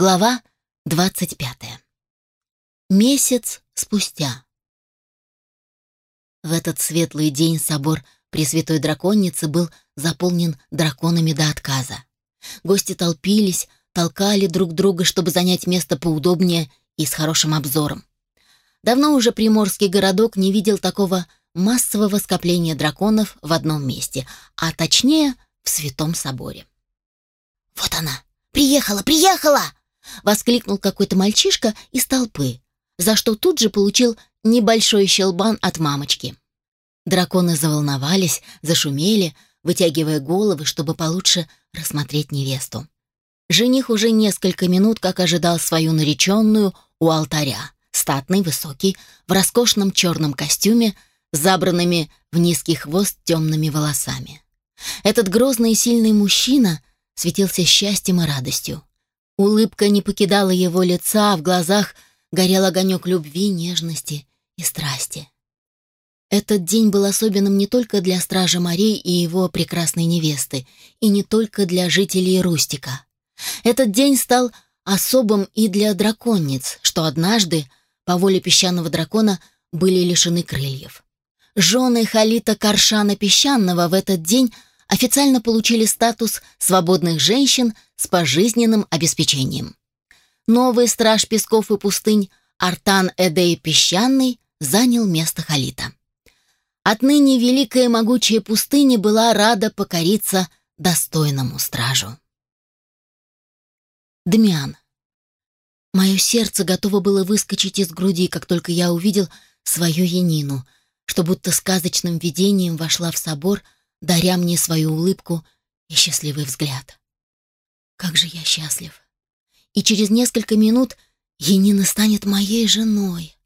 Глава 25. Месяц спустя. В этот светлый день собор Пресвятой Драконницы был заполнен драконами до отказа. Гости толпились, толкали друг друга, чтобы занять место поудобнее и с хорошим обзором. Давно уже приморский городок не видел такого массового скопления драконов в одном месте, а точнее в Святом Соборе. «Вот она! Приехала, приехала!» Воскликнул какой-то мальчишка из толпы, за что тут же получил небольшой щелбан от мамочки. Драконы заволновались, зашумели, вытягивая головы, чтобы получше рассмотреть невесту. Жених уже несколько минут как ожидал свою нареченную у алтаря. Статный, высокий, в роскошном черном костюме, забранными в низкий хвост темными волосами. Этот грозный и сильный мужчина светился счастьем и радостью. Улыбка не покидала его лица, а в глазах горел огонек любви, нежности и страсти. Этот день был особенным не только для стража морей и его прекрасной невесты, и не только для жителей Рустика. Этот день стал особым и для драконниц, что однажды, по воле песчаного дракона, были лишены крыльев. Жены Халита Каршана Песчаного в этот день официально получили статус свободных женщин с пожизненным обеспечением. Новый страж песков и пустынь Артан Эдей Песчаный занял место Халита. Отныне великая могучая пустыня была рада покориться достойному стражу. Дмян. Мое сердце готово было выскочить из груди, как только я увидел свою Янину, что будто сказочным видением вошла в собор — даря мне свою улыбку и счастливый взгляд. Как же я счастлив. И через несколько минут Енина станет моей женой.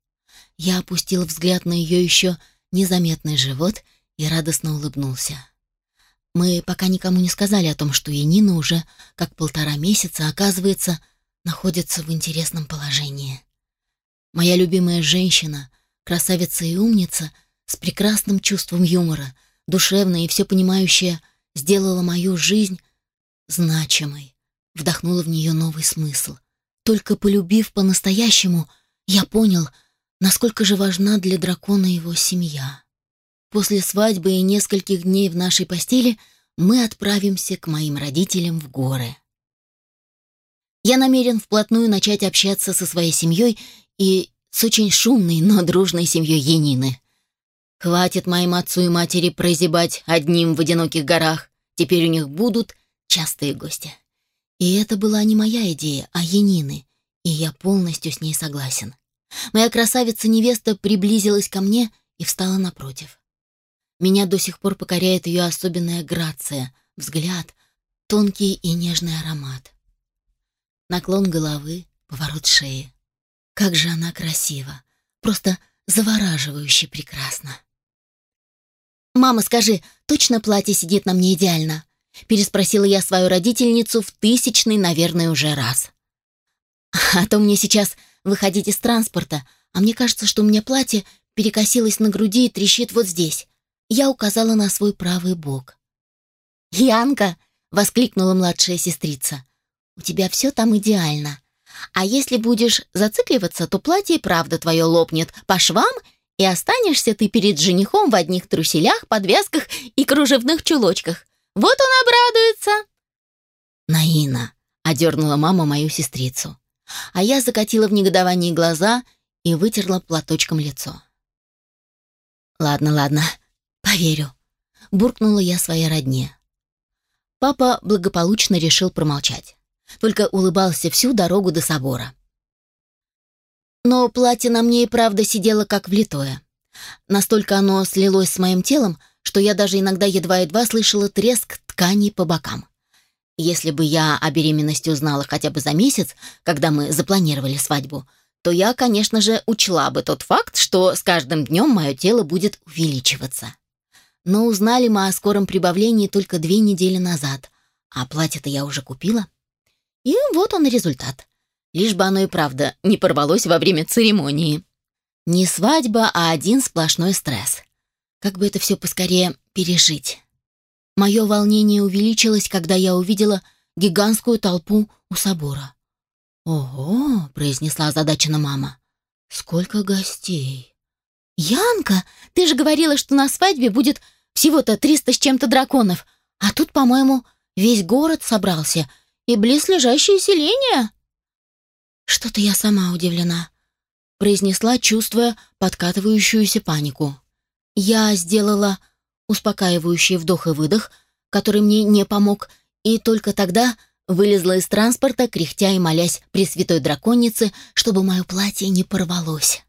Я опустил взгляд на ее еще незаметный живот и радостно улыбнулся. Мы пока никому не сказали о том, что Енина уже как полтора месяца, оказывается, находится в интересном положении. Моя любимая женщина, красавица и умница, с прекрасным чувством юмора — душевная и все понимающая, сделала мою жизнь значимой, вдохнула в нее новый смысл. Только полюбив по-настоящему, я понял, насколько же важна для дракона его семья. После свадьбы и нескольких дней в нашей постели мы отправимся к моим родителям в горы. Я намерен вплотную начать общаться со своей семьей и с очень шумной, но дружной семьей Янины. Хватит моим отцу и матери прозябать одним в одиноких горах. Теперь у них будут частые гости. И это была не моя идея, а Янины, и я полностью с ней согласен. Моя красавица-невеста приблизилась ко мне и встала напротив. Меня до сих пор покоряет ее особенная грация, взгляд, тонкий и нежный аромат. Наклон головы, поворот шеи. Как же она красива, просто завораживающе прекрасна. «Мама, скажи, точно платье сидит на мне идеально?» Переспросила я свою родительницу в тысячный, наверное, уже раз. «А то мне сейчас выходить из транспорта, а мне кажется, что у меня платье перекосилось на груди и трещит вот здесь». Я указала на свой правый бок. «Янка!» — воскликнула младшая сестрица. «У тебя все там идеально. А если будешь зацикливаться, то платье правда твое лопнет по швам и останешься ты перед женихом в одних труселях, подвязках и кружевных чулочках. Вот он обрадуется!» «Наина!» — одернула мама мою сестрицу. А я закатила в негодовании глаза и вытерла платочком лицо. «Ладно, ладно, поверю», — буркнула я своей родне. Папа благополучно решил промолчать, только улыбался всю дорогу до собора. Но платье на мне и правда сидело как влитое. Настолько оно слилось с моим телом, что я даже иногда едва-едва слышала треск ткани по бокам. Если бы я о беременности узнала хотя бы за месяц, когда мы запланировали свадьбу, то я, конечно же, учла бы тот факт, что с каждым днем мое тело будет увеличиваться. Но узнали мы о скором прибавлении только две недели назад, а платье-то я уже купила. И вот он результат лишь бы оно и правда не порвалось во время церемонии. Не свадьба, а один сплошной стресс. Как бы это все поскорее пережить? Мое волнение увеличилось, когда я увидела гигантскую толпу у собора. «Ого!» — произнесла озадачена мама. «Сколько гостей!» «Янка, ты же говорила, что на свадьбе будет всего-то триста с чем-то драконов, а тут, по-моему, весь город собрался и близлежащее селение». «Что-то я сама удивлена», — произнесла, чувствуя подкатывающуюся панику. Я сделала успокаивающий вдох и выдох, который мне не помог, и только тогда вылезла из транспорта, кряхтя и молясь Пресвятой Драконице, чтобы мое платье не порвалось.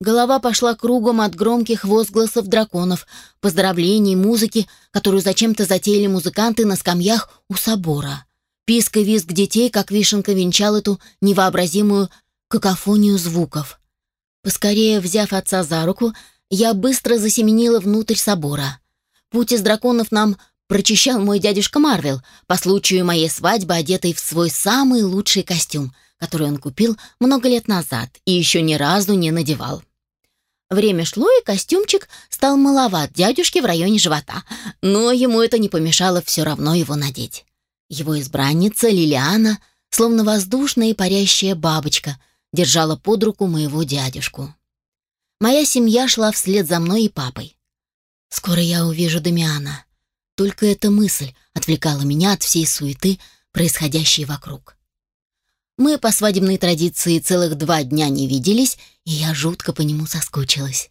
Голова пошла кругом от громких возгласов драконов, поздравлений, музыки, которую зачем-то затеяли музыканты на скамьях у собора. Писк и визг детей, как вишенка, венчал эту невообразимую какофонию звуков. Поскорее взяв отца за руку, я быстро засеменила внутрь собора. Путь из драконов нам прочищал мой дядюшка Марвел, по случаю моей свадьбы, одетый в свой самый лучший костюм, который он купил много лет назад и еще ни разу не надевал. Время шло, и костюмчик стал маловат дядюшке в районе живота, но ему это не помешало все равно его надеть. Его избранница Лилиана, словно воздушная и парящая бабочка, держала под руку моего дядюшку. Моя семья шла вслед за мной и папой. Скоро я увижу Дамиана. Только эта мысль отвлекала меня от всей суеты, происходящей вокруг. Мы по свадебной традиции целых два дня не виделись, и я жутко по нему соскучилась.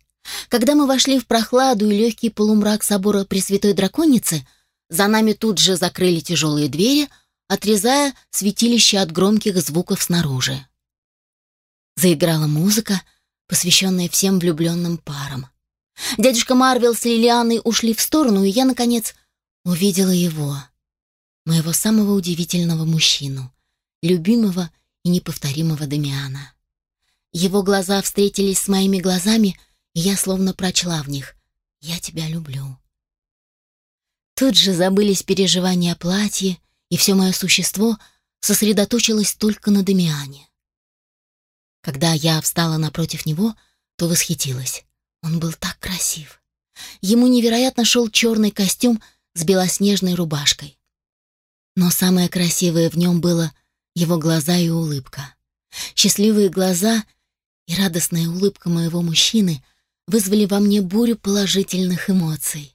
Когда мы вошли в прохладу и легкий полумрак собора Пресвятой Драконицы, за нами тут же закрыли тяжелые двери, отрезая святилище от громких звуков снаружи. Заиграла музыка, посвященная всем влюбленным парам. Дядюшка Марвел с Лилианой ушли в сторону, и я, наконец, увидела его, моего самого удивительного мужчину, любимого и неповторимого Дамиана. Его глаза встретились с моими глазами, и я словно прочла в них «Я тебя люблю». Тут же забылись переживания о платье, и все мое существо сосредоточилось только на Дамиане. Когда я встала напротив него, то восхитилась. Он был так красив. Ему невероятно шел черный костюм с белоснежной рубашкой. Но самое красивое в нем было его глаза и улыбка. Счастливые глаза и радостная улыбка моего мужчины вызвали во мне бурю положительных эмоций.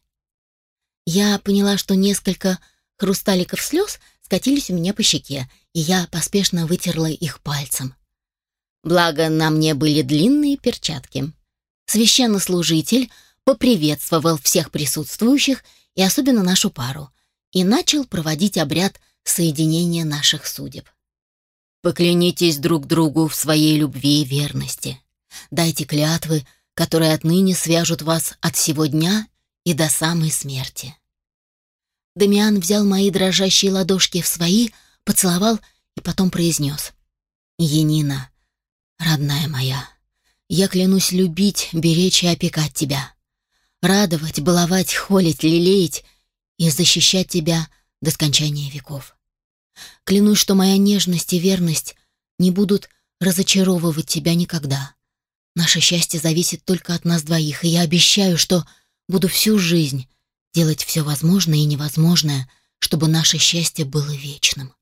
Я поняла, что несколько хрусталиков слез скатились у меня по щеке, и я поспешно вытерла их пальцем. Благо, на мне были длинные перчатки. Священнослужитель поприветствовал всех присутствующих и особенно нашу пару, и начал проводить обряд соединения наших судеб. Поклянитесь друг другу в своей любви и верности. Дайте клятвы, которые отныне свяжут вас от сего дня и до самой смерти. Дамиан взял мои дрожащие ладошки в свои, поцеловал и потом произнес. «Енина, родная моя, я клянусь любить, беречь и опекать тебя радовать, баловать, холить, лелеять и защищать тебя до скончания веков. Клянусь, что моя нежность и верность не будут разочаровывать тебя никогда. Наше счастье зависит только от нас двоих, и я обещаю, что буду всю жизнь делать все возможное и невозможное, чтобы наше счастье было вечным.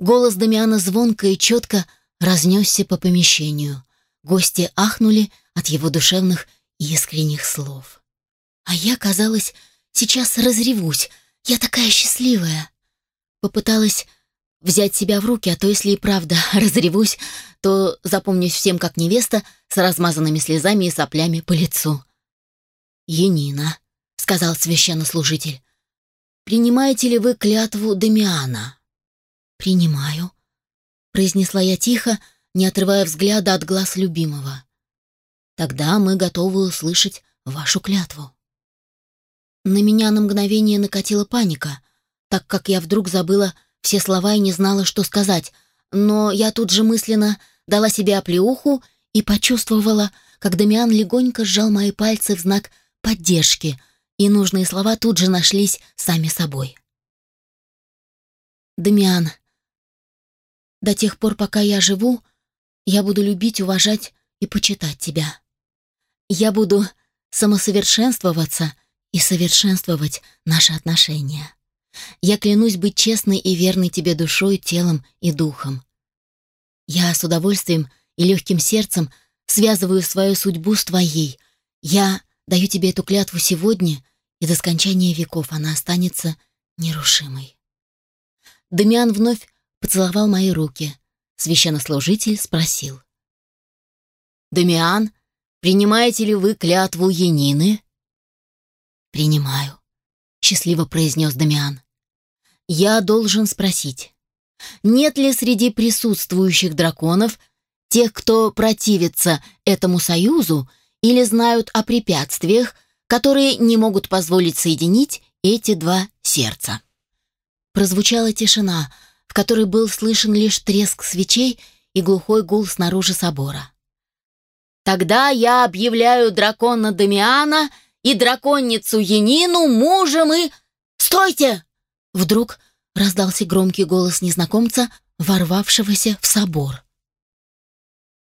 Голос Дамиана звонко и четко разнесся по помещению. Гости ахнули от его душевных искренних слов. А я, казалось, сейчас разревусь. Я такая счастливая. Попыталась взять себя в руки, а то если и правда разревусь, то запомнюсь всем как невеста с размазанными слезами и соплями по лицу. «Енина», — сказал священнослужитель, — «принимаете ли вы клятву Демиана?» «Принимаю», — произнесла я тихо, не отрывая взгляда от глаз любимого. Тогда мы готовы услышать вашу клятву. На меня на мгновение накатила паника, так как я вдруг забыла все слова и не знала, что сказать, но я тут же мысленно дала себе оплеуху и почувствовала, как Дамиан легонько сжал мои пальцы в знак поддержки, и нужные слова тут же нашлись сами собой. «Дамиан, до тех пор, пока я живу, я буду любить, уважать и почитать тебя. Я буду самосовершенствоваться и совершенствовать наши отношения. Я клянусь быть честной и верной тебе душой, телом и духом. Я с удовольствием и легким сердцем связываю свою судьбу с твоей. Я даю тебе эту клятву сегодня, и до скончания веков она останется нерушимой. Дамиан вновь поцеловал мои руки. Священнослужитель спросил. «Дамиан, принимаете ли вы клятву Янины?» «Принимаю», — счастливо произнес Дамиан. «Я должен спросить, нет ли среди присутствующих драконов тех, кто противится этому союзу или знают о препятствиях, которые не могут позволить соединить эти два сердца?» Прозвучала тишина, в которой был слышен лишь треск свечей и глухой гул снаружи собора. «Тогда я объявляю дракона Дамиана и драконницу Янину мужем и...» «Стойте!» Вдруг раздался громкий голос незнакомца, ворвавшегося в собор.